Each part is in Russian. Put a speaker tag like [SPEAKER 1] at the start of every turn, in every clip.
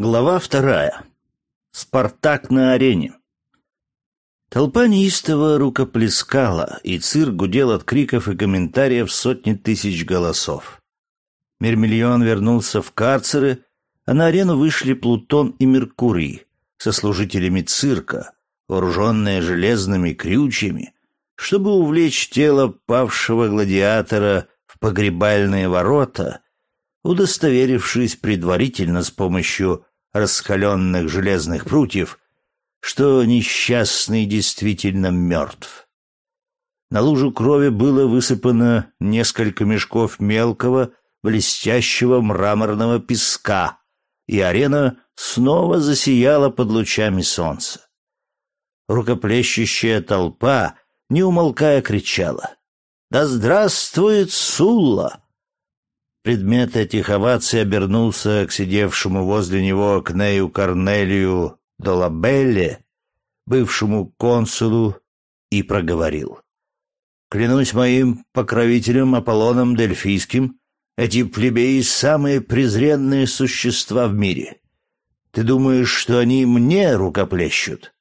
[SPEAKER 1] Глава вторая. Спартак на арене. Толпа неистово рукоплескала, и цирк гудел от криков и комментариев сотни тысяч голосов. Мермиллион вернулся в карцеры, а на арену вышли Плутон и Меркурий со служителями цирка, вооруженные железными крючьями, чтобы увлечь тело павшего гладиатора в погребальные ворота, удостоверившись предварительно с помощью раскаленных железных прутьев, что несчастный действительно мертв. На лужу крови было высыпано несколько мешков мелкого, блестящего мраморного песка, и арена снова засияла под лучами солнца. Рукоплещущая толпа, не умолкая, кричала «Да здравствует Сулла!» Предмет этих оваций обернулся к сидевшему возле него Кнею Корнелию Долабелле, бывшему консулу, и проговорил. «Клянусь моим покровителем Аполлоном Дельфийским, эти плебеи — самые презренные существа в мире. Ты думаешь, что они мне рукоплещут?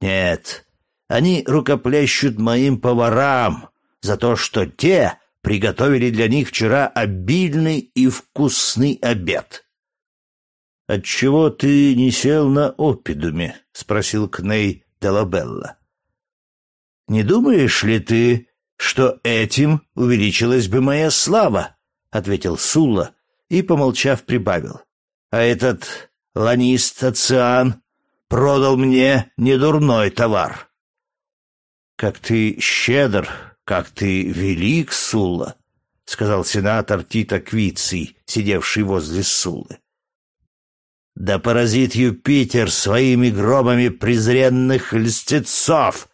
[SPEAKER 1] Нет, они рукоплещут моим поварам за то, что те приготовили для них вчера обильный и вкусный обед. «Отчего ты не сел на опидуме?» — спросил Кней Делабелла. «Не думаешь ли ты, что этим увеличилась бы моя слава?» — ответил Сула и, помолчав, прибавил. «А этот ланист Ациан продал мне недурной товар». «Как ты щедр как ты велик, Сулла, — сказал сенатор Тита Квиций, сидевший возле Суллы. Да поразит Юпитер своими громами презренных льстецов!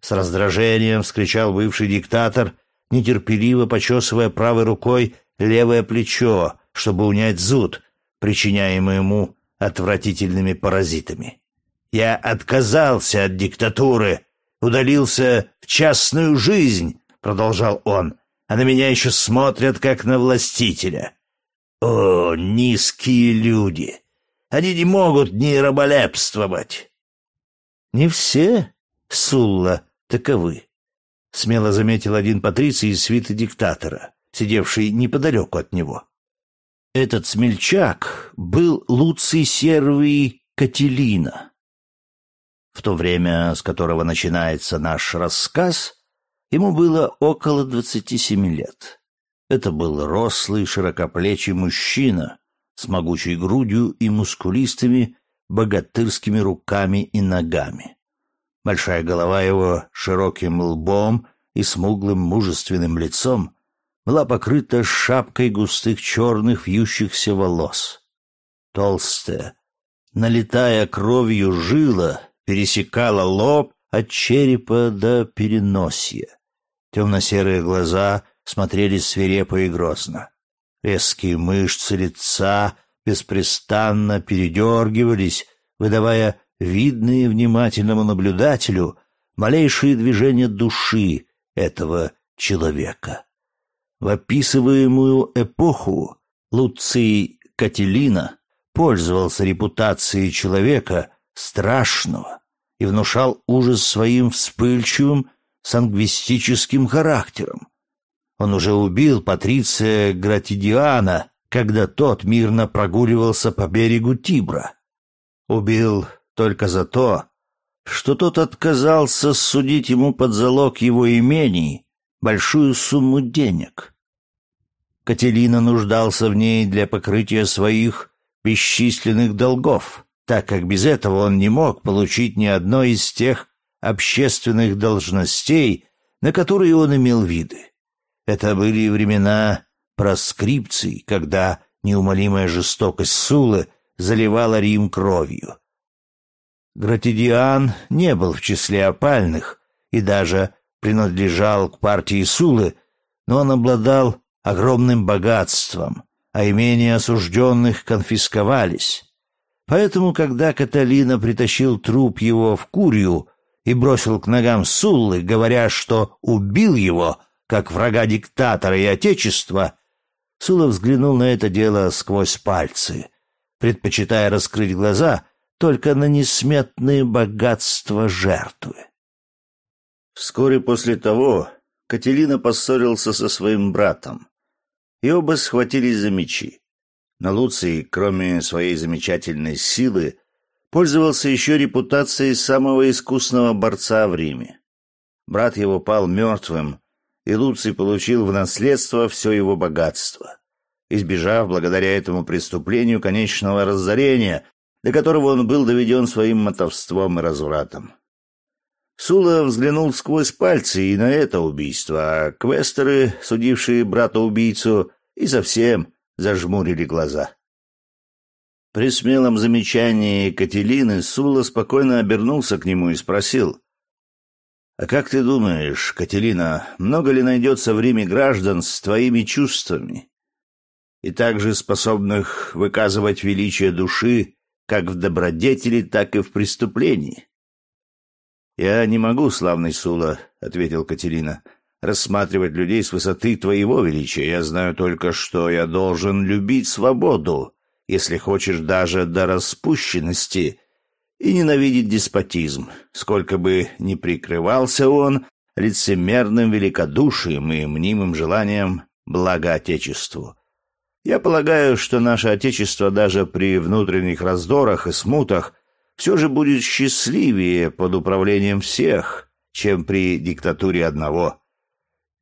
[SPEAKER 1] С раздражением вскричал бывший диктатор, нетерпеливо почесывая правой рукой левое плечо, чтобы унять зуд, причиняемый ему отвратительными паразитами. Я отказался от диктатуры, удалился в частную жизнь, продолжал он, а на меня еще смотрят как на властителя. О, низкие люди! Они не могут не раболепствовать. Не все, Сулла, таковы, смело заметил один патриций из свиты диктатора, сидевший неподалеку от него. Этот смельчак был Луций Сервий Кателина, в то время, с которого начинается наш рассказ, ему было около двадцати семи лет. Это был рослый, широкоплечий мужчина с могучей грудью и мускулистыми, богатырскими руками и ногами. Большая голова его широким лбом и смуглым мужественным лицом была покрыта шапкой густых черных вьющихся волос. Толстая, налитая кровью жила пересекала лоб от черепа до переносия. Темно-серые глаза смотрели свирепо и грозно. Резкие мышцы лица беспрестанно передергивались, выдавая видные внимательному наблюдателю малейшие движения души этого человека. В описываемую эпоху Луций Кателина пользовался репутацией человека, страшного и внушал ужас своим вспыльчивым сангвистическим характером. Он уже убил Патриция Гратидиана, когда тот мирно прогуливался по берегу Тибра. Убил только за то, что тот отказался судить ему под залог его имений большую сумму денег. Кателина нуждался в ней для покрытия своих бесчисленных долгов так как без этого он не мог получить ни одной из тех общественных должностей, на которые он имел виды. Это были времена проскрипций, когда неумолимая жестокость Сулы заливала Рим кровью. Гратидиан не был в числе опальных и даже принадлежал к партии Сулы, но он обладал огромным богатством, а имения осужденных конфисковались. Поэтому, когда Каталина притащил труп его в Курию и бросил к ногам Суллы, говоря, что убил его, как врага диктатора и отечества, Сула взглянул на это дело сквозь пальцы, предпочитая раскрыть глаза только на несметные богатства жертвы. Вскоре после того Кателина поссорился со своим братом, и оба схватились за мечи. Но Луций, кроме своей замечательной силы, пользовался еще репутацией самого искусного борца в Риме. Брат его пал мертвым, и Луций получил в наследство все его богатство, избежав благодаря этому преступлению конечного разорения, до которого он был доведен своим мотовством и развратом. Сула взглянул сквозь пальцы и на это убийство, а квестеры, судившие брата-убийцу, и совсем зажмурили глаза. При смелом замечании Кателины Сула спокойно обернулся к нему и спросил. «А как ты думаешь, Кателина, много ли найдется в Риме граждан с твоими чувствами и также способных выказывать величие души как в добродетели, так и в преступлении?» «Я не могу, славный Сула», — ответил Катерина, — «рассматривать людей с высоты твоего величия. Я знаю только, что я должен любить свободу, если хочешь даже до распущенности, и ненавидеть деспотизм, сколько бы ни прикрывался он лицемерным великодушием и мнимым желанием блага Отечеству. Я полагаю, что наше Отечество даже при внутренних раздорах и смутах — все же будет счастливее под управлением всех, чем при диктатуре одного.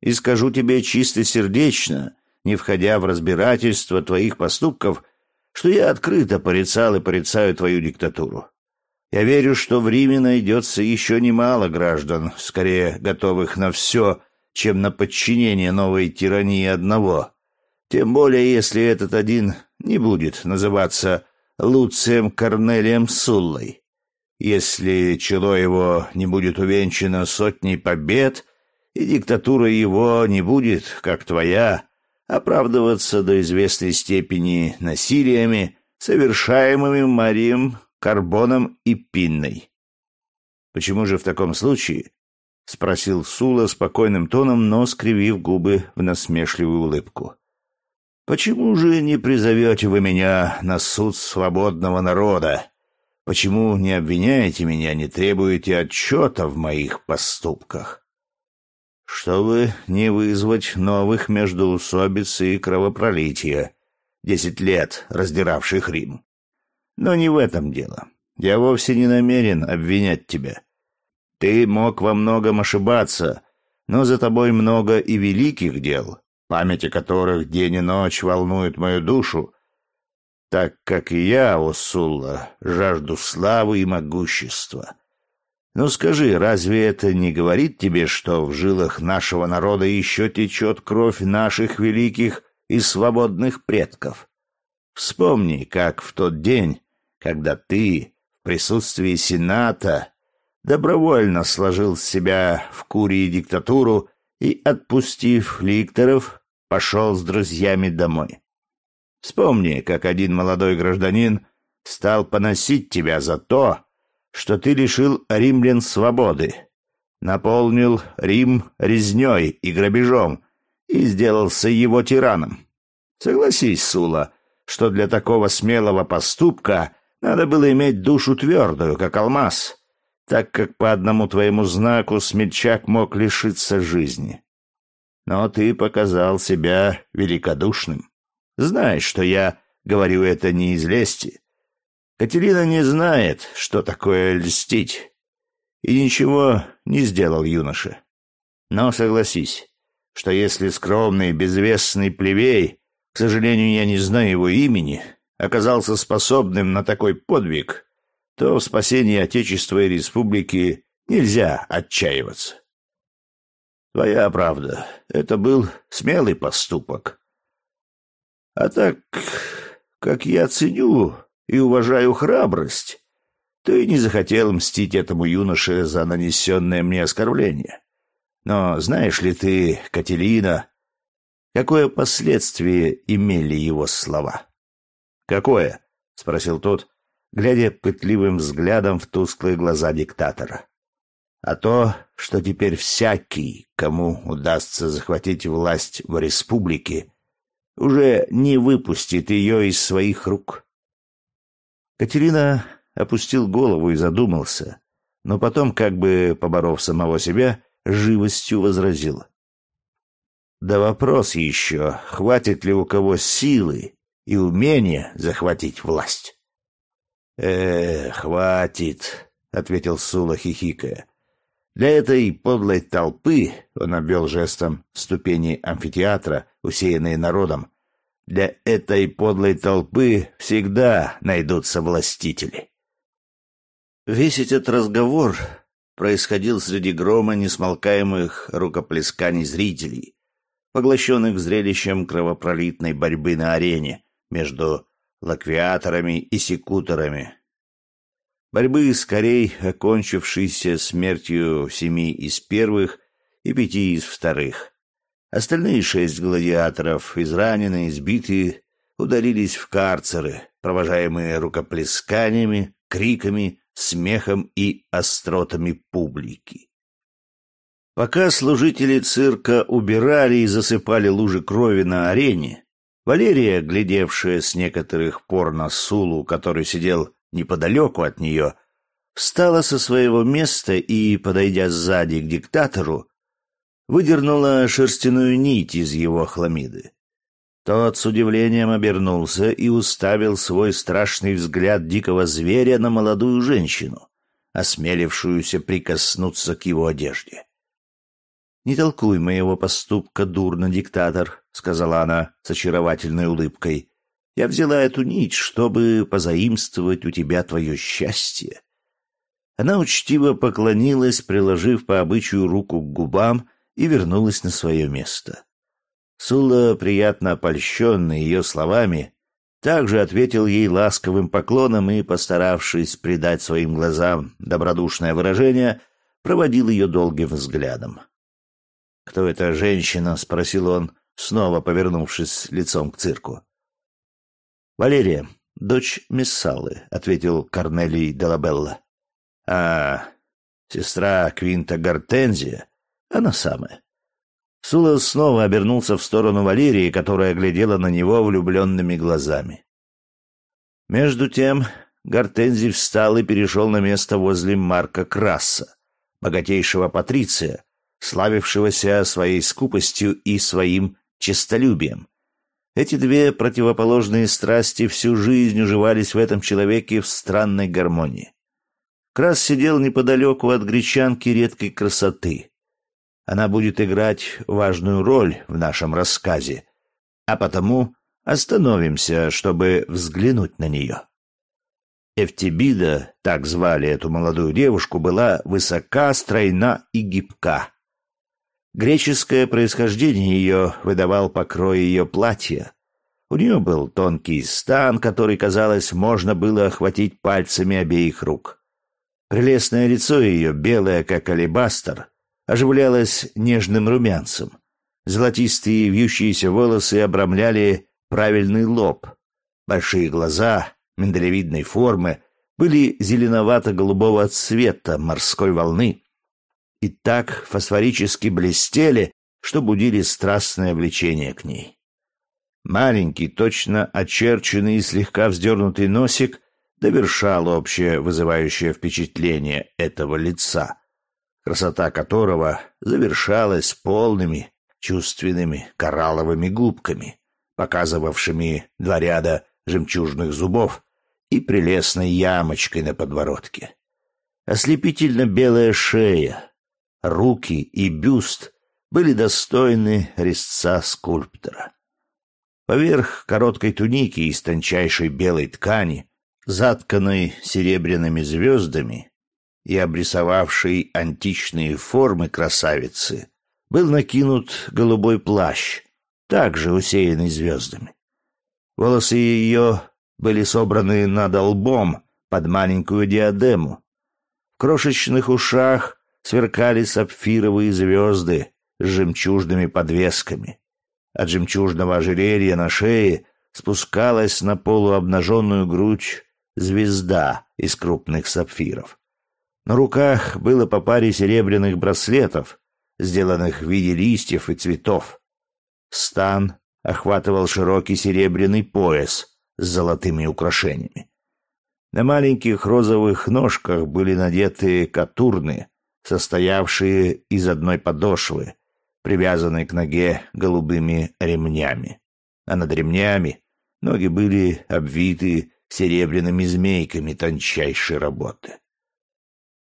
[SPEAKER 1] И скажу тебе чистосердечно, не входя в разбирательство твоих поступков, что я открыто порицал и порицаю твою диктатуру. Я верю, что в Риме найдется еще немало граждан, скорее готовых на все, чем на подчинение новой тирании одного. Тем более, если этот один не будет называться Луцием Корнелием Суллой. Если чело его не будет увенчано сотней побед, и диктатура его не будет, как твоя, оправдываться до известной степени насилиями, совершаемыми Марием, Карбоном и Пинной. Почему же в таком случае? — спросил Сула спокойным тоном, но скривив губы в насмешливую улыбку. Почему же не призовете вы меня на суд свободного народа? Почему не обвиняете меня, не требуете отчета в моих поступках? Чтобы не вызвать новых междоусобиц и кровопролития, десять лет раздиравших Рим. Но не в этом дело. Я вовсе не намерен обвинять тебя. Ты мог во многом ошибаться, но за тобой много и великих дел — память о которых день и ночь волнует мою душу, так как и я, о Сулла, жажду славы и могущества. Ну скажи, разве это не говорит тебе, что в жилах нашего народа еще течет кровь наших великих и свободных предков? Вспомни, как в тот день, когда ты в присутствии Сената добровольно сложил себя в Курии диктатуру и, отпустив ликторов, пошел с друзьями домой. Вспомни, как один молодой гражданин стал поносить тебя за то, что ты лишил римлян свободы, наполнил Рим резней и грабежом и сделался его тираном. Согласись, Сула, что для такого смелого поступка надо было иметь душу твердую, как алмаз, так как по одному твоему знаку смельчак мог лишиться жизни. Но ты показал себя великодушным. Знаешь, что я говорю это не из лести. Катерина не знает, что такое льстить. И ничего не сделал юноша. Но согласись, что если скромный, безвестный плебей, к сожалению, я не знаю его имени, оказался способным на такой подвиг, то в спасении Отечества и Республики нельзя отчаиваться. Твоя правда, это был смелый поступок. А так, как я ценю и уважаю храбрость, то и не захотел мстить этому юноше за нанесенное мне оскорбление. Но знаешь ли ты, Кателина, какое последствие имели его слова? — Какое? — спросил тот, глядя пытливым взглядом в тусклые глаза диктатора. А то, что теперь всякий, кому удастся захватить власть в республике, уже не выпустит ее из своих рук. Катерина опустил голову и задумался, но потом, как бы поборов самого себя, живостью возразил. Да вопрос еще, хватит ли у кого силы и умения захватить власть. «Э, хватит», — ответил Сула, хихикая. «Для этой подлой толпы», — он обвел жестом ступени амфитеатра, усеянные народом, «для этой подлой толпы всегда найдутся властители». Весь этот разговор происходил среди грома несмолкаемых рукоплесканий зрителей, поглощенных зрелищем кровопролитной борьбы на арене между лаквиаторами и секуторами. Борьбы, скорей окончившейся смертью семи из первых и пяти из вторых. Остальные шесть гладиаторов, израненные, избитые, удалились в карцеры, провожаемые рукоплесканиями, криками, смехом и остротами публики. Пока служители цирка убирали и засыпали лужи крови на арене, Валерия, глядевшая с некоторых пор на Сулу, который сидел неподалеку от нее, встала со своего места и, подойдя сзади к диктатору, выдернула шерстяную нить из его хламиды. Тот с удивлением обернулся и уставил свой страшный взгляд дикого зверя на молодую женщину, осмелившуюся прикоснуться к его одежде. «Не толкуй моего поступка дурно, диктатор», — сказала она с очаровательной улыбкой. «Я взяла эту нить, чтобы позаимствовать у тебя твое счастье». Она учтиво поклонилась, приложив по обычаю руку к губам, и вернулась на свое место. Сула, приятно опольщенный ее словами, также ответил ей ласковым поклоном и, постаравшись придать своим глазам добродушное выражение, проводил ее долгим взглядом. «Кто эта женщина?» — спросил он, снова повернувшись лицом к цирку. «Валерия, дочь Мессалы», — ответил Корнелий Делабелла. «А, сестра Квинта Гортензия? Она самая». Сула снова обернулся в сторону Валерии, которая глядела на него влюбленными глазами. Между тем Гортензий встал и перешел на место возле Марка Краса, богатейшего патриция, славившегося своей скупостью и своим честолюбием. Эти две противоположные страсти всю жизнь уживались в этом человеке в странной гармонии. Крас сидел неподалеку от гречанки редкой красоты. Она будет играть важную роль в нашем рассказе, а потому остановимся, чтобы взглянуть на нее. Эфтибида, так звали эту молодую девушку, была высока, стройна и гибка. Греческое происхождение ее выдавал покрой ее платья. У нее был тонкий стан, который, казалось, можно было охватить пальцами обеих рук. Прелестное лицо ее, белое, как алебастр, оживлялось нежным румянцем. Золотистые вьющиеся волосы обрамляли правильный лоб. Большие глаза, миндалевидной формы, были зеленовато-голубого цвета морской волны, и так фосфорически блестели, что будили страстное влечение к ней. Маленький, точно очерченный и слегка вздернутый носик довершал общее вызывающее впечатление этого лица, красота которого завершалась полными, чувственными коралловыми губками, показывавшими два ряда жемчужных зубов и прелестной ямочкой на подбородке. Ослепительно белая шея, руки и бюст были достойны резца скульптора. Поверх короткой туники из тончайшей белой ткани, затканной серебряными звездами и обрисовавшей античные формы красавицы, был накинут голубой плащ, также усеянный звездами. Волосы ее были собраны над лбом под маленькую диадему. В крошечных ушах сверкали сапфировые звезды с жемчужными подвесками. От жемчужного ожерелья на шее спускалась на полуобнаженную грудь звезда из крупных сапфиров. На руках было по паре серебряных браслетов, сделанных в виде листьев и цветов. Стан охватывал широкий серебряный пояс с золотыми украшениями. На маленьких розовых ножках были надеты катурны, состоявшие из одной подошвы, привязанной к ноге голубыми ремнями. А над ремнями ноги были обвиты серебряными змейками тончайшей работы.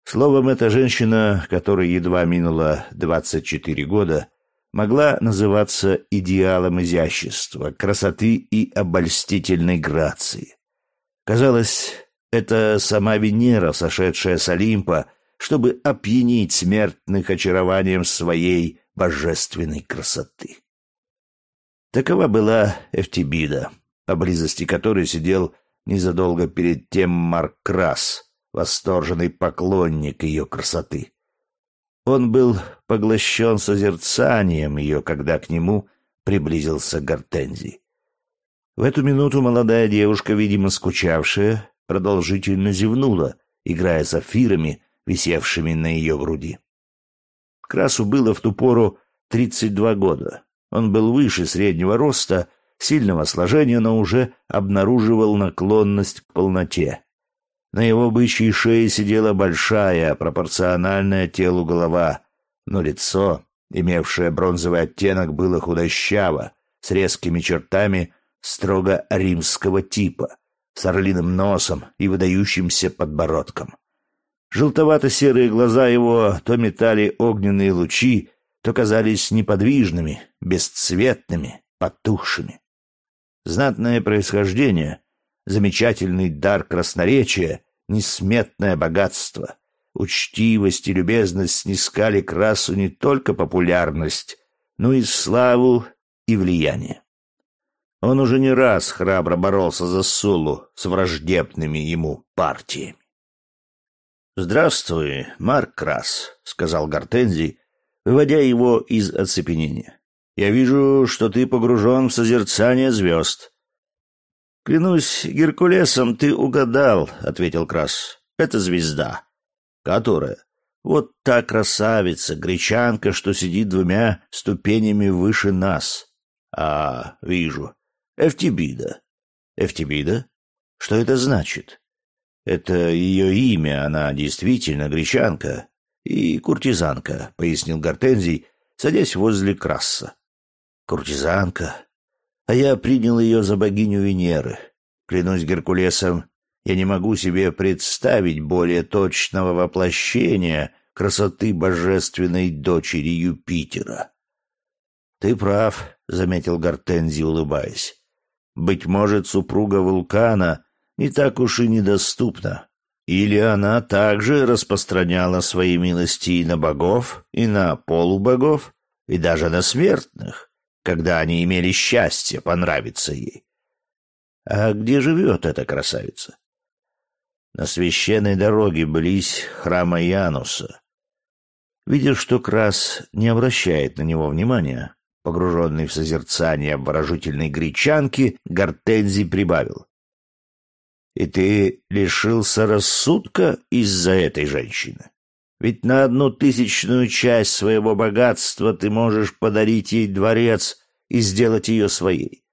[SPEAKER 1] Словом, эта женщина, которой едва минуло двадцать четыре года, могла называться идеалом изящества, красоты и обольстительной грации. Казалось, это сама Венера, сошедшая с Олимпа, чтобы опьянить смертных очарованием своей божественной красоты. Такова была Эфтибида, поблизости которой сидел незадолго перед тем Марк Крас, восторженный поклонник ее красоты. Он был поглощен созерцанием ее, когда к нему приблизился Гортензий. В эту минуту молодая девушка, видимо скучавшая, продолжительно зевнула, играя сапфирами, висевшими на ее груди. Красу было в ту пору тридцать два года. Он был выше среднего роста, сильного сложения, но уже обнаруживал наклонность к полноте. На его бычьей шее сидела большая, пропорциональная телу голова, но лицо, имевшее бронзовый оттенок, было худощаво, с резкими чертами строго римского типа, с орлиным носом и выдающимся подбородком. Желтовато-серые глаза его то метали огненные лучи, то казались неподвижными, бесцветными, потухшими. Знатное происхождение, замечательный дар красноречия, несметное богатство, учтивость и любезность снискали красу не только популярность, но и славу и влияние. Он уже не раз храбро боролся за Сулу с враждебными ему партиями. «Здравствуй, Марк Крас», — сказал Гортензий, выводя его из оцепенения. «Я вижу, что ты погружен в созерцание звезд. «Клянусь Геркулесом, ты угадал», — ответил Крас. «Это звезда». «Которая?» «Вот та красавица, гречанка, что сидит двумя ступенями выше нас». «А, вижу. Эфтибида». «Эфтибида? Что это значит?» «Это ее имя, она действительно гречанка и куртизанка», — пояснил Гортензий, садясь возле Краса. «Куртизанка? А я принял ее за богиню Венеры. Клянусь Геркулесом, я не могу себе представить более точного воплощения красоты божественной дочери Юпитера. — Ты прав, — заметил Гортензи, улыбаясь. — Быть может, супруга вулкана не так уж и недоступна. Или она также распространяла свои милости и на богов, и на полубогов, и даже на смертных когда они имели счастье понравиться ей. А где живет эта красавица? На священной дороге близ храма Януса. Видя, что Крас не обращает на него внимания, погруженный в созерцание обворожительной гречанки, Гортензий прибавил. «И ты лишился рассудка из-за этой женщины?» Ведь на одну тысячную часть своего богатства ты можешь подарить ей дворец и сделать ее своей.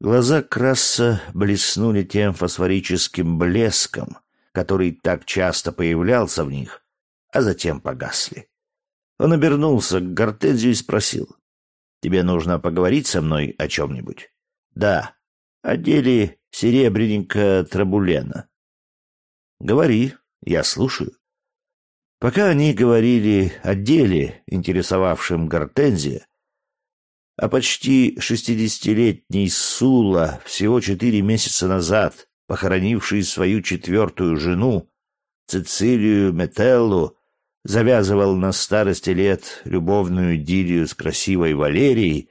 [SPEAKER 1] Глаза Краса блеснули тем фосфорическим блеском, который так часто появлялся в них, а затем погасли. Он обернулся к Гортензию и спросил. «Тебе нужно поговорить со мной о чем-нибудь?» «Да, о деле серебряника Трабулена». «Говори, я слушаю». Пока они говорили о деле, интересовавшем Гортензия, а почти шестидесятилетний Сула всего четыре месяца назад, похоронивший свою четвертую жену, Цицилию Метеллу, завязывал на старости лет любовную идиллию с красивой Валерией,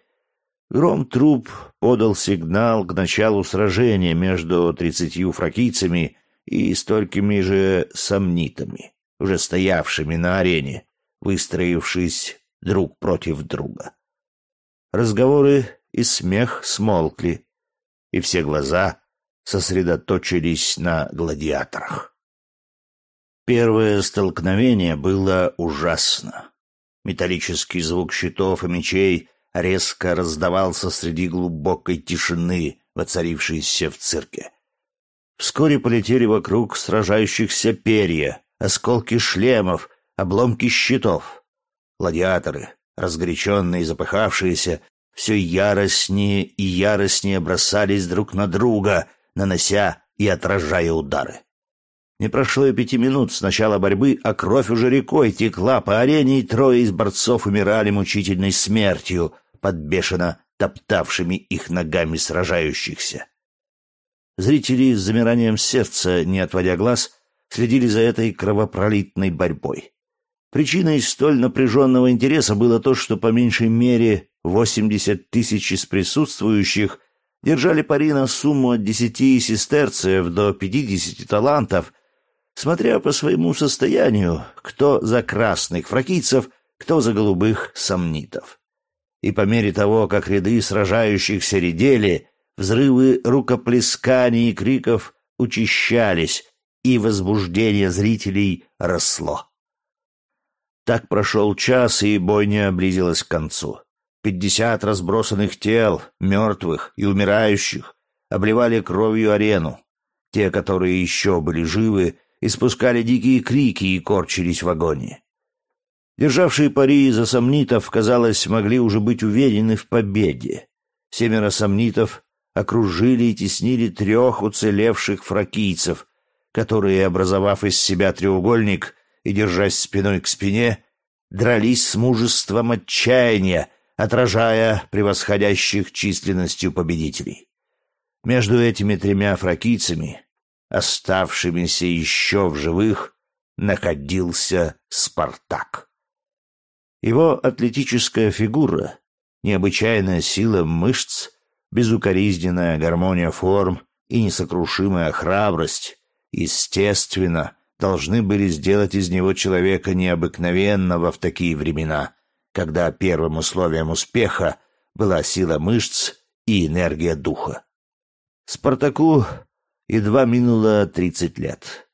[SPEAKER 1] гром труп подал сигнал к началу сражения между тридцатью фракийцами и столькими же сомнитами уже стоявшими на арене, выстроившись друг против друга. Разговоры и смех смолкли, и все глаза сосредоточились на гладиаторах. Первое столкновение было ужасно. Металлический звук щитов и мечей резко раздавался среди глубокой тишины, воцарившейся в цирке. Вскоре полетели вокруг сражающихся перья, осколки шлемов, обломки щитов. Гладиаторы, разгоряченные и запыхавшиеся, все яростнее и яростнее бросались друг на друга, нанося и отражая удары. Не прошло и пяти минут с начала борьбы, а кровь уже рекой текла по арене, и трое из борцов умирали мучительной смертью под бешено топтавшими их ногами сражающихся. Зрители с замиранием сердца, не отводя глаз, следили за этой кровопролитной борьбой. Причиной столь напряженного интереса было то, что по меньшей мере 80 тысяч из присутствующих держали пари на сумму от 10 сестерцев до 50 талантов, смотря по своему состоянию, кто за красных фракийцев, кто за голубых сомнитов. И по мере того, как ряды сражающихся редели, взрывы рукоплесканий и криков учащались, и возбуждение зрителей росло. Так прошел час, и бойня близилась к концу. Пятьдесят разбросанных тел, мертвых и умирающих, обливали кровью арену. Те, которые еще были живы, испускали дикие крики и корчились в агонии. Державшие пари за сомнитов, казалось, могли уже быть уверены в победе. Семеро сомнитов окружили и теснили трех уцелевших фракийцев, которые, образовав из себя треугольник и держась спиной к спине, дрались с мужеством отчаяния, отражая превосходящих численностью победителей. Между этими тремя фракийцами, оставшимися еще в живых, находился Спартак. Его атлетическая фигура, необычайная сила мышц, безукоризненная гармония форм и несокрушимая храбрость, естественно, должны были сделать из него человека необыкновенного в такие времена, когда первым условием успеха была сила мышц и энергия духа. Спартаку едва минуло тридцать лет.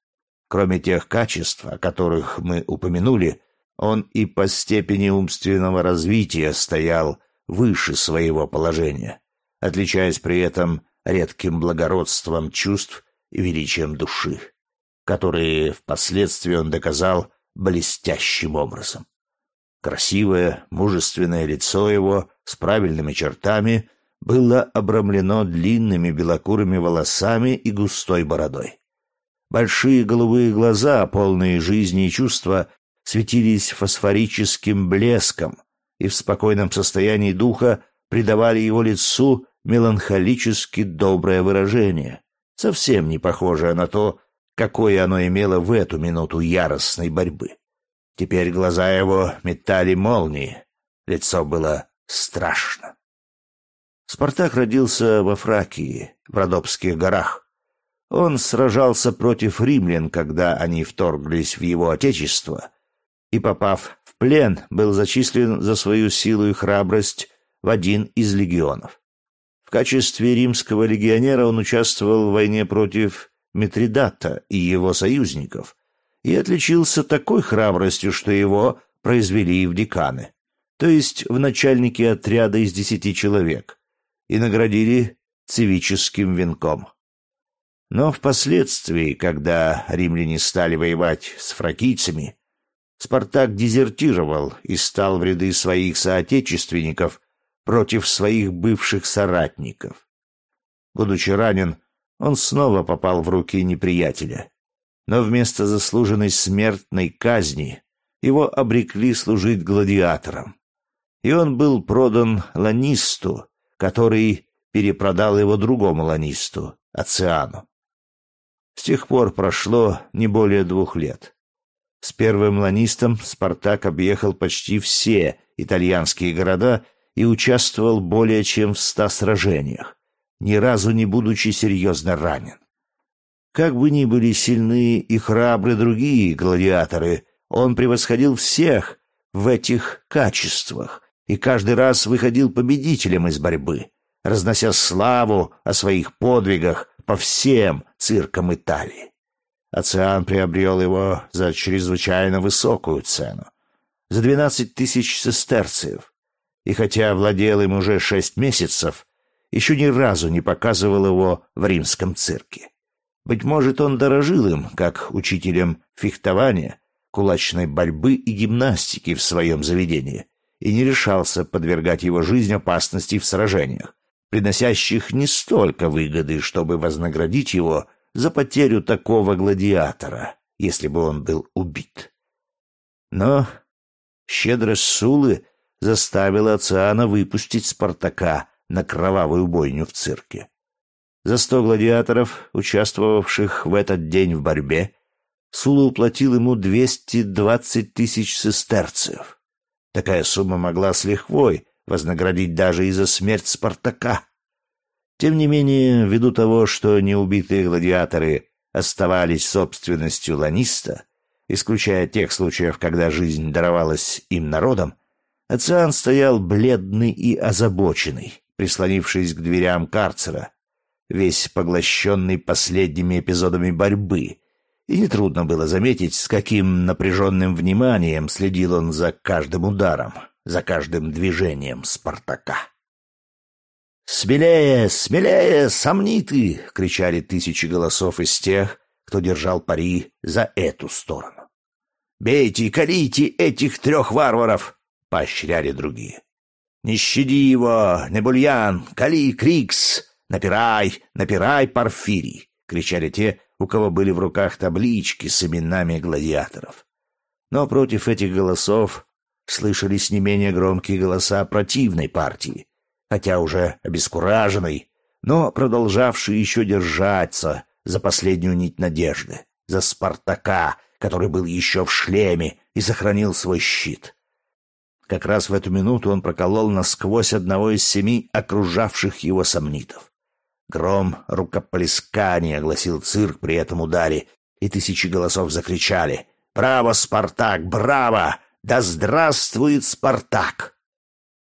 [SPEAKER 1] Кроме тех качеств, о которых мы упомянули, он и по степени умственного развития стоял выше своего положения, отличаясь при этом редким благородством чувств величием души, которые впоследствии он доказал блестящим образом. Красивое, мужественное лицо его с правильными чертами было обрамлено длинными белокурыми волосами и густой бородой. Большие голубые глаза, полные жизни и чувства, светились фосфорическим блеском и в спокойном состоянии духа придавали его лицу меланхолически доброе выражение, совсем не похожее на то, какое оно имело в эту минуту яростной борьбы. Теперь глаза его метали молнии, лицо было страшно. Спартак родился во Фракии, в Родопских горах. Он сражался против римлян, когда они вторглись в его отечество, и, попав в плен, был зачислен за свою силу и храбрость в один из легионов. Качестве римского легионера он участвовал в войне против Митридата и его союзников и отличился такой храбростью, что его произвели в деканы, то есть в начальники отряда из десяти человек, и наградили цивическим венком. Но впоследствии, когда римляне стали воевать с фракийцами, Спартак дезертировал и стал в ряды своих соотечественников против своих бывших соратников. Будучи ранен, он снова попал в руки неприятеля. Но вместо заслуженной смертной казни его обрекли служить гладиатором. И он был продан ланисту, который перепродал его другому ланисту, Оциану. С тех пор прошло не более двух лет. С первым ланистом Спартак объехал почти все итальянские города и участвовал более чем в ста сражениях, ни разу не будучи серьезно ранен. Как бы ни были сильны и храбры другие гладиаторы, он превосходил всех в этих качествах и каждый раз выходил победителем из борьбы, разнося славу о своих подвигах по всем циркам Италии. Оциан приобрел его за чрезвычайно высокую цену, за двенадцать тысяч сестерциев, и хотя владел им уже шесть месяцев, еще ни разу не показывал его в римском цирке. Быть может, он дорожил им, как учителем фехтования, кулачной борьбы и гимнастики в своем заведении, и не решался подвергать его жизнь опасности в сражениях, приносящих не столько выгоды, чтобы вознаградить его за потерю такого гладиатора, если бы он был убит. Но щедрость Сулы заставила Оциана выпустить Спартака на кровавую бойню в цирке. За сто гладиаторов, участвовавших в этот день в борьбе, Сула уплатил ему двести двадцать тысяч сестерцев. Такая сумма могла с лихвой вознаградить даже и за смерть Спартака. Тем не менее, ввиду того, что неубитые гладиаторы оставались собственностью ланиста, исключая тех случаев, когда жизнь даровалась им народом, Оциан стоял бледный и озабоченный, прислонившись к дверям карцера, весь поглощенный последними эпизодами борьбы, и нетрудно было заметить, с каким напряженным вниманием следил он за каждым ударом, за каждым движением Спартака. «Смелее, смелее, сомниты!» — кричали тысячи голосов из тех, кто держал пари за эту сторону. «Бейте, колите этих трех варваров!» — поощряли другие. «Не щади его, Небульян, кали, Крикс! Напирай, напирай, Порфирий!» — кричали те, у кого были в руках таблички с именами гладиаторов. Но против этих голосов слышались не менее громкие голоса противной партии, хотя уже обескураженной, но продолжавшей еще держаться за последнюю нить надежды, за Спартака, который был еще в шлеме и сохранил свой щит. Как раз в эту минуту он проколол насквозь одного из семи окружавших его сомнитов. Гром рукоплескания огласил цирк при этом ударе, и тысячи голосов закричали «Браво, Спартак! Браво! Да здравствует Спартак!»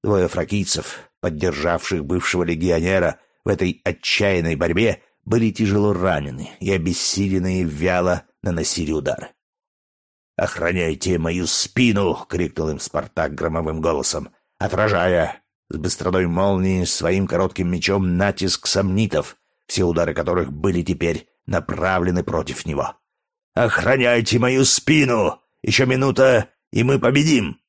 [SPEAKER 1] Двое фракийцев, поддержавших бывшего легионера в этой отчаянной борьбе, были тяжело ранены и обессиленные вяло наносили удары. «Охраняйте мою спину!» — крикнул им Спартак громовым голосом, отражая с быстротой молнии своим коротким мечом натиск сомнитов, все удары которых были теперь направлены против него. «Охраняйте мою спину! Еще минута, и мы победим!»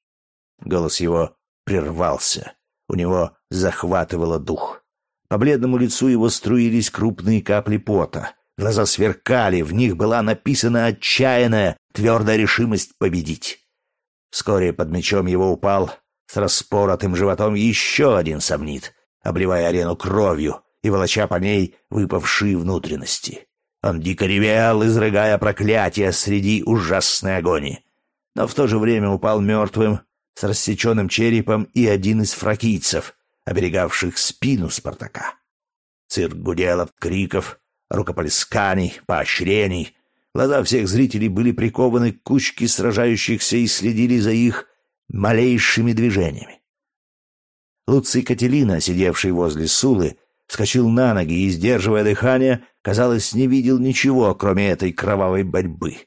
[SPEAKER 1] Голос его прервался. У него захватывало дух. По бледному лицу его струились крупные капли пота. Глаза сверкали, в них была написана отчаянная, твердая решимость победить. Вскоре под мечом его упал с распоротым животом еще один сомнит, обливая арену кровью и волоча по ней выпавшие внутренности. Он дико ревел, изрыгая проклятия среди ужасной агонии. Но в то же время упал мертвым, с рассеченным черепом и один из фракийцев, оберегавших спину Спартака. Цирк гудел от криков, рукоплесканий, поощрений. Глаза всех зрителей были прикованы к кучке сражающихся и следили за их малейшими движениями. Луций Кателина, сидевший возле Сулы, вскочил на ноги и, сдерживая дыхание, казалось, не видел ничего, кроме этой кровавой борьбы.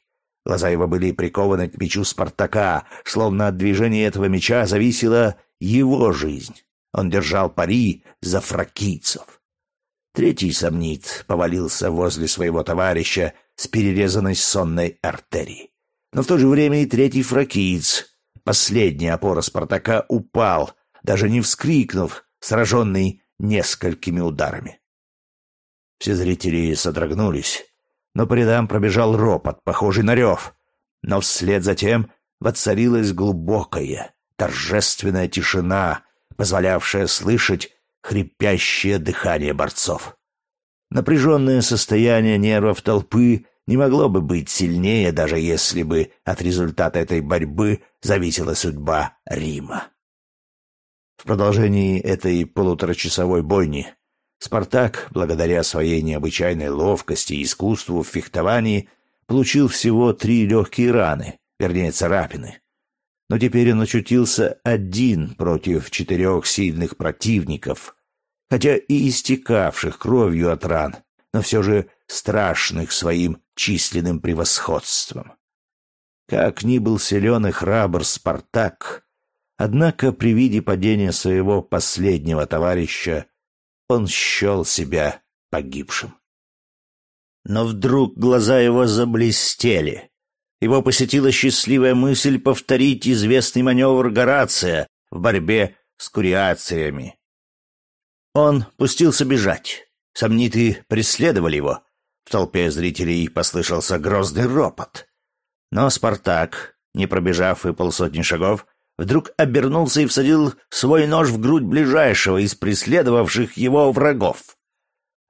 [SPEAKER 1] Глаза его были прикованы к мечу Спартака, словно от движения этого меча зависела его жизнь. Он держал пари за фракийцев. Третий сомнит повалился возле своего товарища с перерезанной сонной артерией. Но в то же время и третий фракиец Последняя опора Спартака упал, даже не вскрикнув, сраженный несколькими ударами. Все зрители содрогнулись, но по рядам пробежал ропот, похожий на рев. Но вслед за тем воцарилась глубокая, торжественная тишина, позволявшая слышать хрипящее дыхание борцов. Напряженное состояние нервов толпы не могло бы быть сильнее, даже если бы от результата этой борьбы зависела судьба Рима. В продолжении этой полуторачасовой бойни Спартак, благодаря своей необычайной ловкости и искусству в фехтовании, получил всего три легкие раны, вернее царапины. Но теперь он очутился один против четырех сильных противников, хотя и истекавших кровью от ран, но все же страшных своим численным превосходством. Как ни был силен и храбр Спартак, однако при виде падения своего последнего товарища он счел себя погибшим. Но вдруг глаза его заблестели. Его посетила счастливая мысль повторить известный маневр Горация в борьбе с куриациями. Он пустился бежать. Сомниты преследовали его. В толпе зрителей послышался грозный ропот. Но Спартак, не пробежав и полсотни шагов, вдруг обернулся и всадил свой нож в грудь ближайшего из преследовавших его врагов.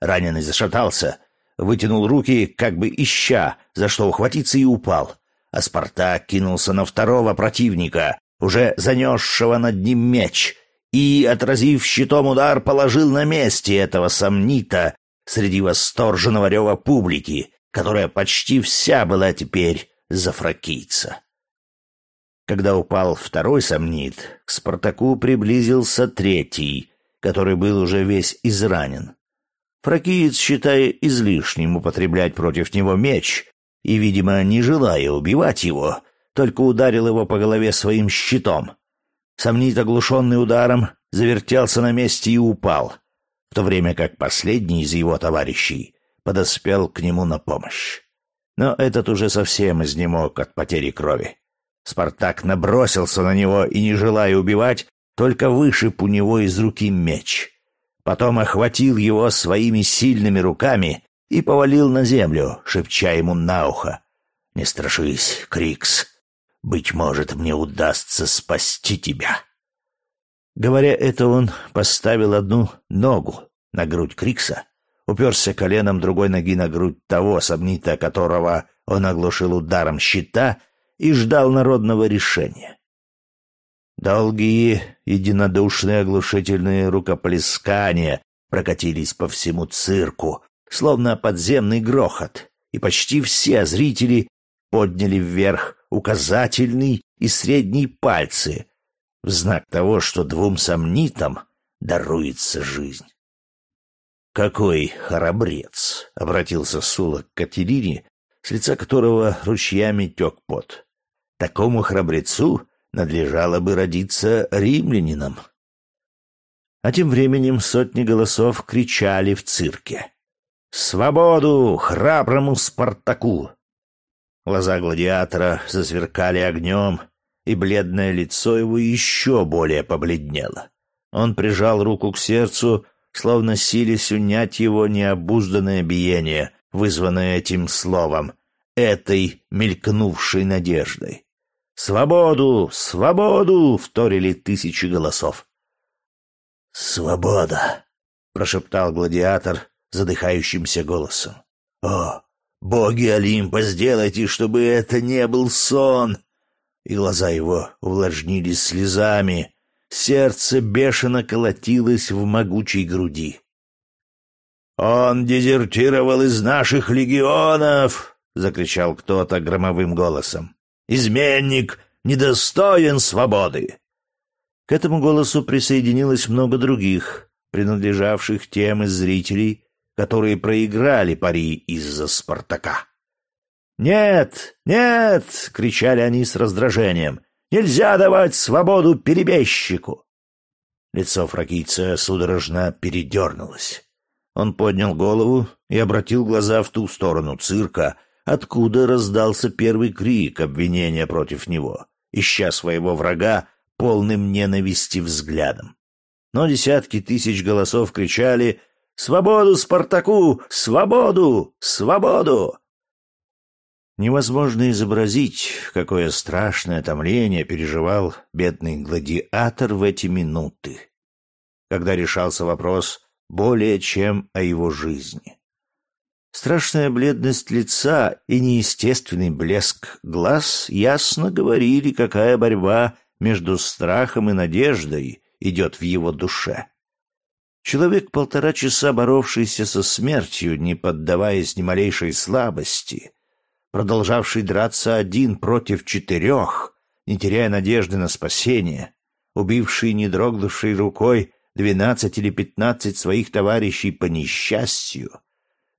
[SPEAKER 1] Раненый зашатался, вытянул руки, как бы ища, за что ухватиться, и упал. А Спартак кинулся на второго противника, уже занесшего над ним меч, и, отразив щитом удар, положил на месте этого сомнита среди восторженного рева публики, которая почти вся была теперь за фракийца. Когда упал второй сомнит, к Спартаку приблизился третий, который был уже весь изранен. Фракиец, считая излишним употреблять против него меч и, видимо, не желая убивать его, только ударил его по голове своим щитом. Сомнит, оглушенный ударом, завертелся на месте и упал, в то время как последний из его товарищей подоспел к нему на помощь. Но этот уже совсем изнемог от потери крови. Спартак набросился на него и, не желая убивать, только вышиб у него из руки меч. Потом охватил его своими сильными руками и повалил на землю, шепча ему на ухо. «Не страшись, Крикс. Быть может, мне удастся спасти тебя». Говоря это, он поставил одну ногу на грудь Крикса, уперся коленом другой ноги на грудь того сомнита, которого он оглушил ударом щита и ждал народного решения. Долгие, единодушные, оглушительные рукоплескания прокатились по всему цирку, словно подземный грохот, и почти все зрители подняли вверх указательный и средний пальцы в знак того, что двум сомнитам даруется жизнь. «Какой храбрец!» — обратился Сула к Катерине, с лица которого ручьями тек пот. «Такому храбрецу надлежало бы родиться римлянином. А тем временем сотни голосов кричали в цирке. «Свободу храброму Спартаку!» Глаза гладиатора засверкали огнем, и бледное лицо его еще более побледнело. Он прижал руку к сердцу, словно силясь унять его необузданное биение, вызванное этим словом, этой мелькнувшей надеждой. «Свободу! Свободу!» — вторили тысячи голосов. «Свобода!» — прошептал гладиатор задыхающимся голосом. «О, боги Олимпа, сделайте, чтобы это не был сон!» И глаза его увлажнились слезами, сердце бешено колотилось в могучей груди. «Он дезертировал из наших легионов!» — закричал кто-то громовым голосом. Изменник недостоин свободы. К этому голосу присоединилось много других, принадлежавших тем из зрителей, которые проиграли пари из-за Спартака. «Нет! Нет!» — кричали они с раздражением. «Нельзя давать свободу перебежчику!» Лицо фракийца судорожно передернулось. Он поднял голову и обратил глаза в ту сторону цирка, откуда раздался первый крик обвинения против него, ища своего врага полным ненависти взглядом. Но десятки тысяч голосов кричали «Свободу Спартаку! Свободу! Свободу!» Невозможно изобразить, какое страшное томление переживал бедный гладиатор в эти минуты, когда решался вопрос более чем о его жизни. Страшная бледность лица и неестественный блеск глаз ясно говорили, какая борьба между страхом и надеждой идет в его душе. Человек, полтора часа боровшийся со смертью, не поддаваясь ни малейшей слабости, продолжавший драться один против четырех, не теряя надежды на спасение, убивший, не дрогнувшей рукой, двенадцать или пятнадцать своих товарищей по несчастью,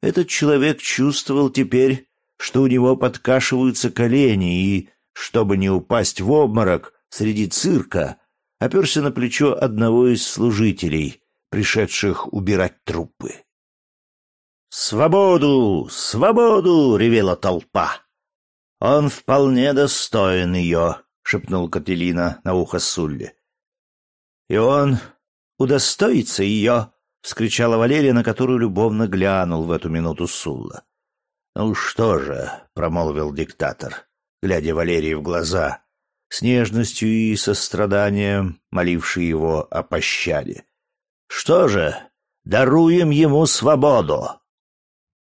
[SPEAKER 1] этот человек чувствовал теперь, что у него подкашиваются колени, и, чтобы не упасть в обморок среди цирка, оперся на плечо одного из служителей, пришедших убирать трупы. «Свободу! Свободу!» — ревела толпа. «Он вполне достоин ее», — шепнул Кателина на ухо Сулли. «И он удостоится ее!» — вскричала Валерия, на которую любовно глянул в эту минуту Сулла. «Ну что же», — промолвил диктатор, глядя Валерии в глаза, с нежностью и состраданием моливший его о пощаде. «Что же, даруем ему свободу!»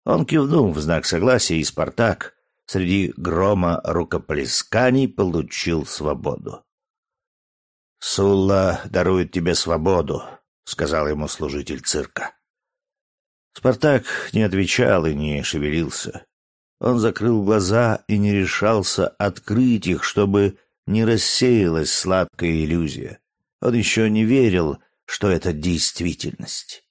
[SPEAKER 1] Он кивнул в знак согласия, и Спартак среди грома рукоплесканий получил свободу. «Сулла дарует тебе свободу», — сказал ему служитель цирка. Спартак не отвечал и не шевелился. Он закрыл глаза и не решался открыть их, чтобы не рассеялась сладкая иллюзия. Он еще не верил, что это действительность.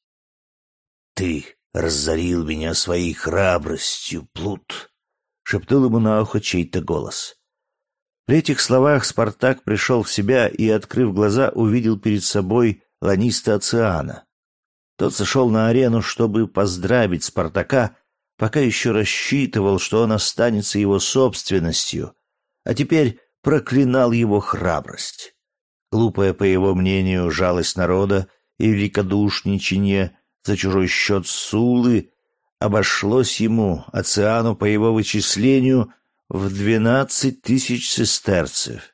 [SPEAKER 1] «Ты разорил меня своей храбростью, Плут», — шептал ему на ухо чей-то голос. При этих словах Спартак пришел в себя и, открыв глаза, увидел перед собой ланиста Оциана. Тот сошел на арену, чтобы поздравить Спартака, пока еще рассчитывал, что он останется его собственностью, а теперь проклинал его храбрость. Глупая, по его мнению, жалость народа и великодушничание за чужой счет Сулы обошлось ему, Оциану, по его вычислению, в двенадцать тысяч сестерцев.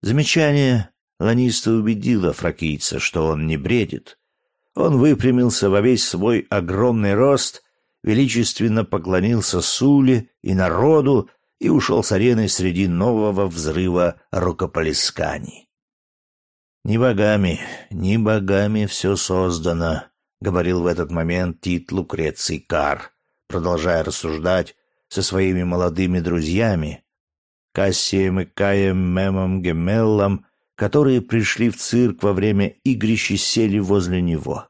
[SPEAKER 1] Замечание Ланиста убедило фракийца, что он не бредит. Он выпрямился во весь свой огромный рост, величественно поклонился Суле и народу и ушел с арены среди нового взрыва рукоплесканий. «Не богами, не богами все создано», — говорил в этот момент Тит Лукреций Кар, продолжая рассуждать со своими молодыми друзьями, Кассием и Каем Мемом Гемеллом, которые пришли в цирк во время игрищ и сели возле него.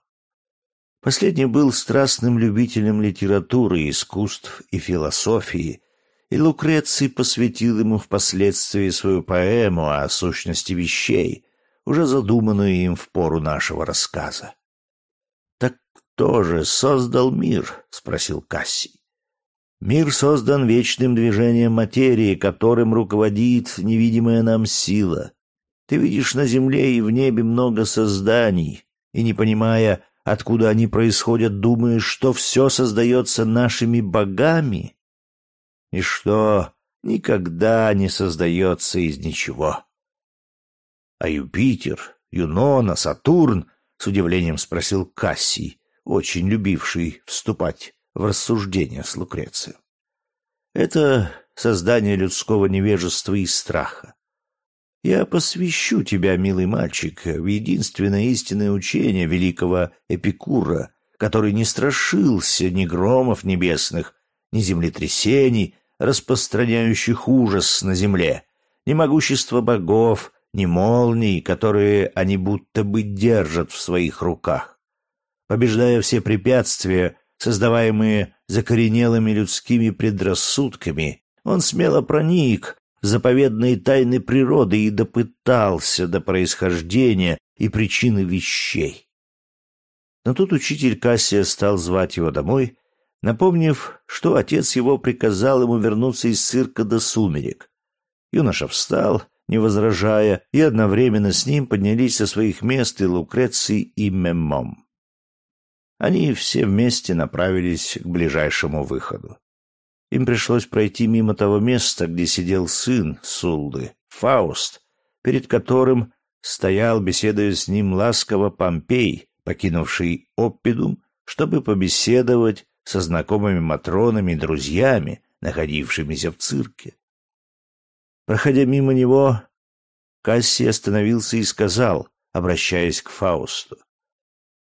[SPEAKER 1] Последний был страстным любителем литературы, искусств и философии, и Лукреций посвятил ему впоследствии свою поэму о сущности вещей, уже задуманную им в пору нашего рассказа. «Так кто же создал мир?» — спросил Кассий. «Мир создан вечным движением материи, которым руководит невидимая нам сила, ты видишь на земле и в небе много созданий, и, не понимая, откуда они происходят, думаешь, что все создается нашими богами, и что никогда не создается из ничего. А Юпитер, Юнона, Сатурн, с удивлением спросил Кассий, очень любивший вступать в рассуждения с Лукрецием. Это создание людского невежества и страха. Я посвящу тебя, милый мальчик, в единственное истинное учение великого Эпикура, который не страшился ни громов небесных, ни землетрясений, распространяющих ужас на земле, ни могущества богов, ни молний, которые они будто бы держат в своих руках. Побеждая все препятствия, создаваемые закоренелыми людскими предрассудками, он смело проник заповедные тайны природы и допытался до происхождения и причины вещей. Но тут учитель Кассия стал звать его домой, напомнив, что отец его приказал ему вернуться из цирка до сумерек. Юноша встал, не возражая, и одновременно с ним поднялись со своих мест и Лукреций, и Меммом. Они все вместе направились к ближайшему выходу. Им пришлось пройти мимо того места, где сидел сын Суллы, Фауст, перед которым стоял, беседуя с ним ласково Помпей, покинувший Оппидум, чтобы побеседовать со знакомыми матронами и друзьями, находившимися в цирке. Проходя мимо него, Кассий остановился и сказал, обращаясь к Фаусту.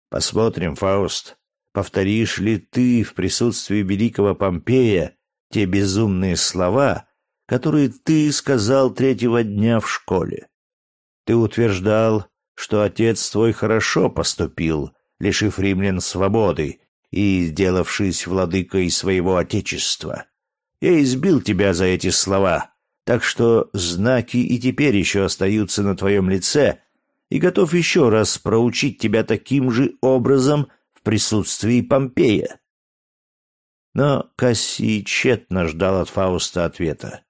[SPEAKER 1] «Посмотрим, Фауст, повторишь ли ты в присутствии великого Помпея те безумные слова, которые ты сказал третьего дня в школе. Ты утверждал, что отец твой хорошо поступил, лишив римлян свободы и сделавшись владыкой своего отечества. Я избил тебя за эти слова, так что знаки и теперь еще остаются на твоем лице, и готов еще раз проучить тебя таким же образом в присутствии Помпея. Но Кассий тщетно ждал от Фауста ответа.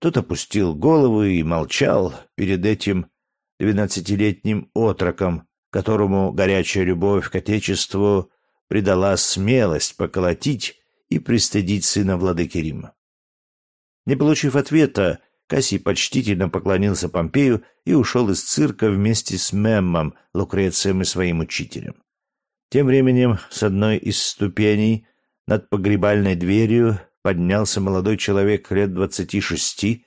[SPEAKER 1] Тот опустил голову и молчал перед этим двенадцатилетним отроком, которому горячая любовь к Отечеству придала смелость поколотить и пристыдить сына владыки Рима. Не получив ответа, Кассий почтительно поклонился Помпею и ушел из цирка вместе с Меммом, Лукрецием и своим учителем. Тем временем с одной из ступеней над погребальной дверью поднялся молодой человек лет двадцати шести,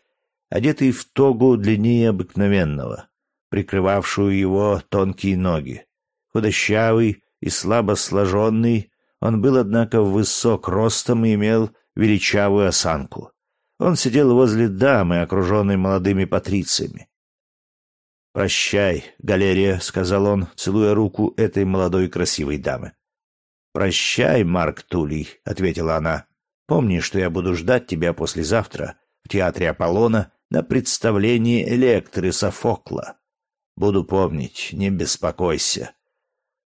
[SPEAKER 1] одетый в тогу длиннее обыкновенного, прикрывавшую его тонкие ноги. Худощавый и слабо сложенный, он был, однако, высок ростом и имел величавую осанку. Он сидел возле дамы, окруженной молодыми патрициями. «Прощай, галерия», — сказал он, целуя руку этой молодой красивой дамы. «Прощай, Марк Тулей», — ответила она. «Помни, что я буду ждать тебя послезавтра в театре Аполлона на представлении Электры Софокла. Буду помнить, не беспокойся».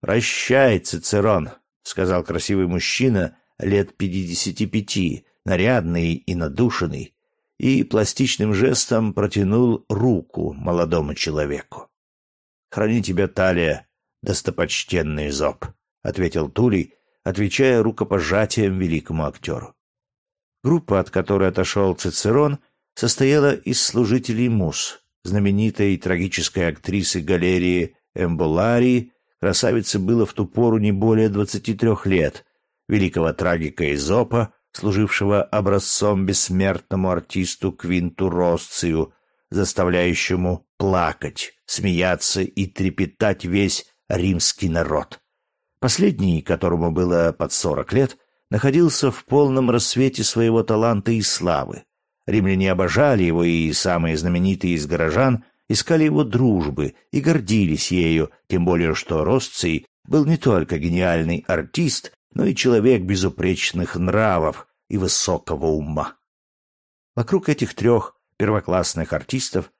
[SPEAKER 1] «Прощай, Цицерон», — сказал красивый мужчина лет пятидесяти пяти, нарядный и надушенный, и пластичным жестом протянул руку молодому человеку. «Храни тебя талия, достопочтенный зоб», — ответил Тулей, отвечая рукопожатием великому актеру. Группа, от которой отошел Цицерон, состояла из служителей Мус, знаменитой трагической актрисы галерии Эмбуларии, красавице было в ту пору не более двадцати трех лет, великого трагика Изопа, служившего образцом бессмертному артисту Квинту Росцию, заставляющему плакать, смеяться и трепетать весь римский народ. Последний, которому было под сорок лет, находился в полном рассвете своего таланта и славы. Римляне обожали его, и самые знаменитые из горожан искали его дружбы и гордились ею, тем более что Росций был не только гениальный артист, но и человек безупречных нравов и высокого ума. Вокруг этих трех первоклассных артистов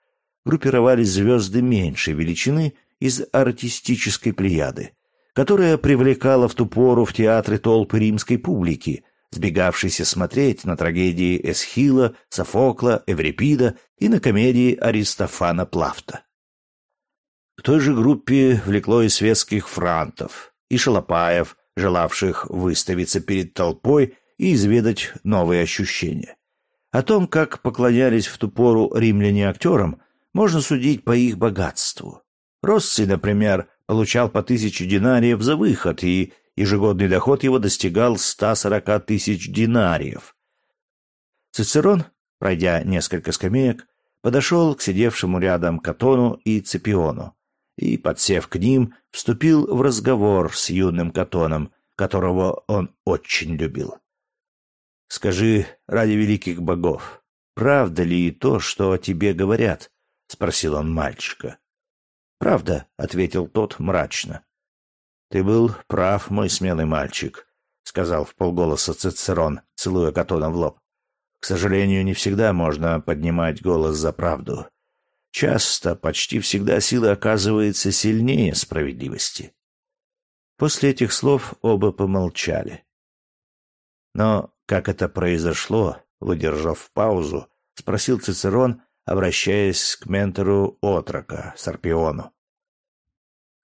[SPEAKER 1] группировались звезды меньшей величины из артистической плеяды, которая привлекала в ту пору в театры толпы римской публики, сбегавшейся смотреть на трагедии Эсхила, Софокла, Эврипида и на комедии Аристофана Плафта. К той же группе влекло и светских франтов, и шалопаев, желавших выставиться перед толпой и изведать новые ощущения. О том, как поклонялись в ту пору римляне актерам, можно судить по их богатству. Росси, например, получал по тысяче динариев за выход, и ежегодный доход его достигал 140 тысяч динариев. Цицерон, пройдя несколько скамеек, подошел к сидевшему рядом Катону и Цепиону и, подсев к ним, вступил в разговор с юным Катоном, которого он очень любил. «Скажи, ради великих богов, правда ли то, что о тебе говорят?» — спросил он мальчика. «Правда», — ответил тот мрачно. «Ты был прав, мой смелый мальчик», — сказал в полголоса Цицерон, целуя Катона в лоб. «К сожалению, не всегда можно поднимать голос за правду. Часто, почти всегда сила оказывается сильнее справедливости. После этих слов оба помолчали. Но как это произошло, выдержав паузу, спросил Цицерон, обращаясь к ментору отрока, Сарпиону.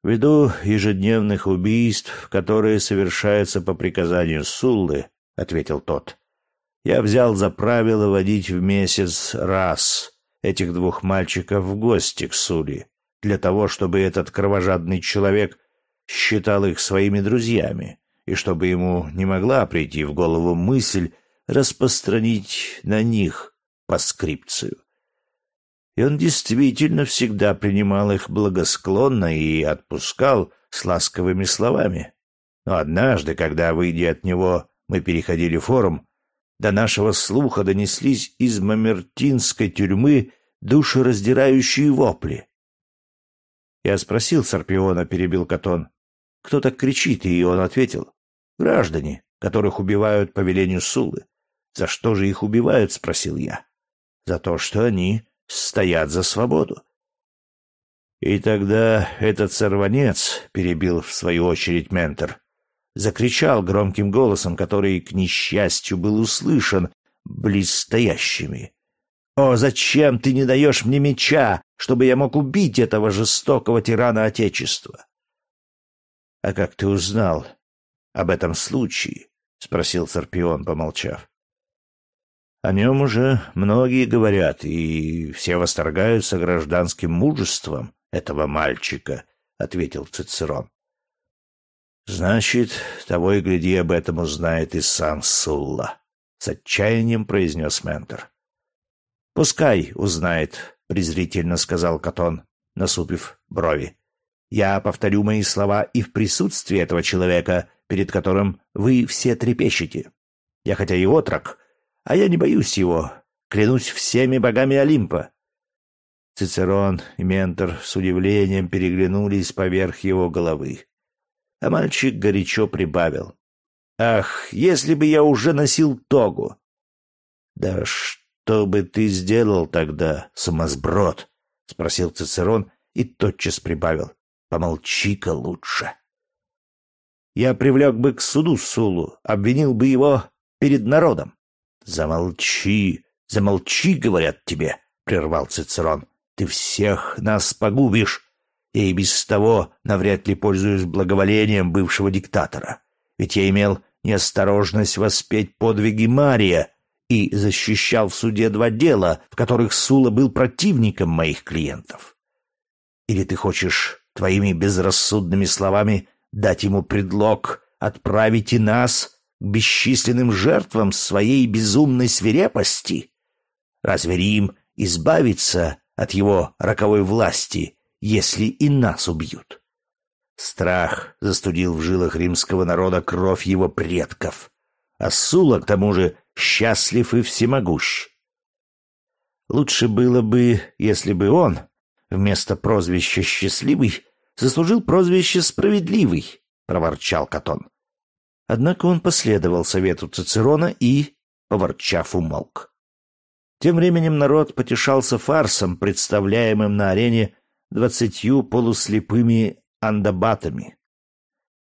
[SPEAKER 1] «Ввиду ежедневных убийств, которые совершаются по приказанию Суллы, — ответил тот, — я взял за правило водить в месяц раз этих двух мальчиков в гости к Сули, для того, чтобы этот кровожадный человек считал их своими друзьями, и чтобы ему не могла прийти в голову мысль распространить на них поскрипцию. И он действительно всегда принимал их благосклонно и отпускал с ласковыми словами. Но однажды, когда, выйдя от него, мы переходили форум, до нашего слуха донеслись из мамертинской тюрьмы душераздирающие вопли. Я спросил Сарпиона, перебил Катон, кто так кричит, и он ответил, граждане, которых убивают по велению Сулы. За что же их убивают, спросил я. За то, что они стоят за свободу. И тогда этот сорванец, перебил в свою очередь ментор, закричал громким голосом, который, к несчастью, был услышан близстоящими. «О, зачем ты не даешь мне меча, чтобы я мог убить этого жестокого тирана Отечества?» «А как ты узнал об этом случае?» — спросил Сарпион, помолчав. «О нем уже многие говорят, и все восторгаются гражданским мужеством этого мальчика», — ответил Цицерон. «Значит, того и гляди, об этом узнает и сам Сулла», — с отчаянием произнес ментор. «Пускай узнает», — презрительно сказал Катон, насупив брови. «Я повторю мои слова и в присутствии этого человека, перед которым вы все трепещете. Я хотя и отрок, а я не боюсь его, клянусь всеми богами Олимпа». Цицерон и ментор с удивлением переглянулись поверх его головы. А мальчик горячо прибавил. «Ах, если бы я уже носил тогу!» «Да что бы ты сделал тогда, самосброд?» — спросил Цицерон и тотчас прибавил. «Помолчи-ка лучше». Я привлек бы к суду Сулу, обвинил бы его перед народом. Замолчи, замолчи, говорят тебе, прервал Цицерон. Ты всех нас погубишь. Я и без того навряд ли пользуюсь благоволением бывшего диктатора. Ведь я имел неосторожность воспеть подвиги Мария и защищал в суде два дела, в которых Сула был противником моих клиентов. Или ты хочешь твоими безрассудными словами дать ему предлог отправить и нас к бесчисленным жертвам своей безумной свирепости? Разве Рим избавится от его роковой власти, если и нас убьют? Страх застудил в жилах римского народа кровь его предков, а Сула, к тому же, счастлив и всемогущ. Лучше было бы, если бы он, вместо прозвища «счастливый», заслужил прозвище «Справедливый», — проворчал Катон. Однако он последовал совету Цицерона и, поворчав, умолк. Тем временем народ потешался фарсом, представляемым на арене двадцатью полуслепыми андабатами.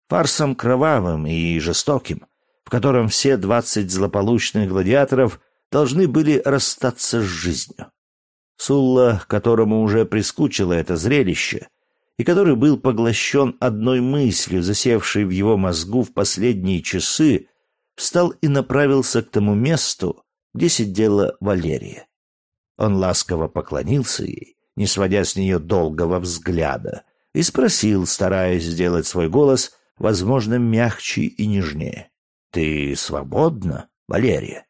[SPEAKER 1] Фарсом кровавым и жестоким, в котором все двадцать злополучных гладиаторов должны были расстаться с жизнью. Сулла, которому уже прискучило это зрелище, и который был поглощен одной мыслью, засевшей в его мозгу в последние часы, встал и направился к тому месту, где сидела Валерия. Он ласково поклонился ей, не сводя с нее долгого взгляда, и спросил, стараясь сделать свой голос, возможно, мягче и нежнее. «Ты свободна, Валерия?»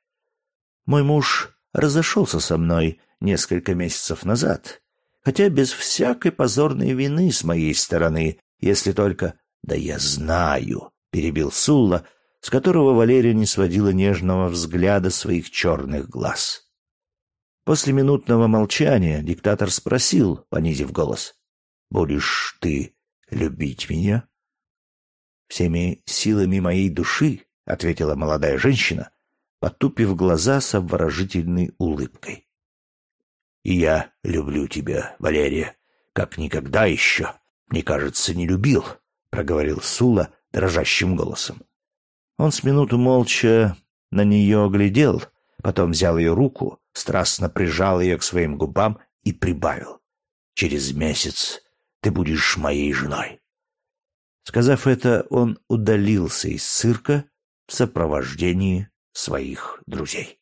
[SPEAKER 1] «Мой муж разошелся со мной несколько месяцев назад, хотя без всякой позорной вины с моей стороны, если только... Да я знаю, перебил Сулла, с которого Валерия не сводила нежного взгляда своих черных глаз. После минутного молчания диктатор спросил, понизив голос, «Будешь ты любить меня?» «Всеми силами моей души», — ответила молодая женщина, потупив глаза с обворожительной улыбкой. И я люблю тебя, Валерия, как никогда еще, мне кажется, не любил, — проговорил Сула дрожащим голосом. Он с минуту молча на нее оглядел, потом взял ее руку, страстно прижал ее к своим губам и прибавил. «Через месяц ты будешь моей женой». Сказав это, он удалился из цирка в сопровождении своих друзей.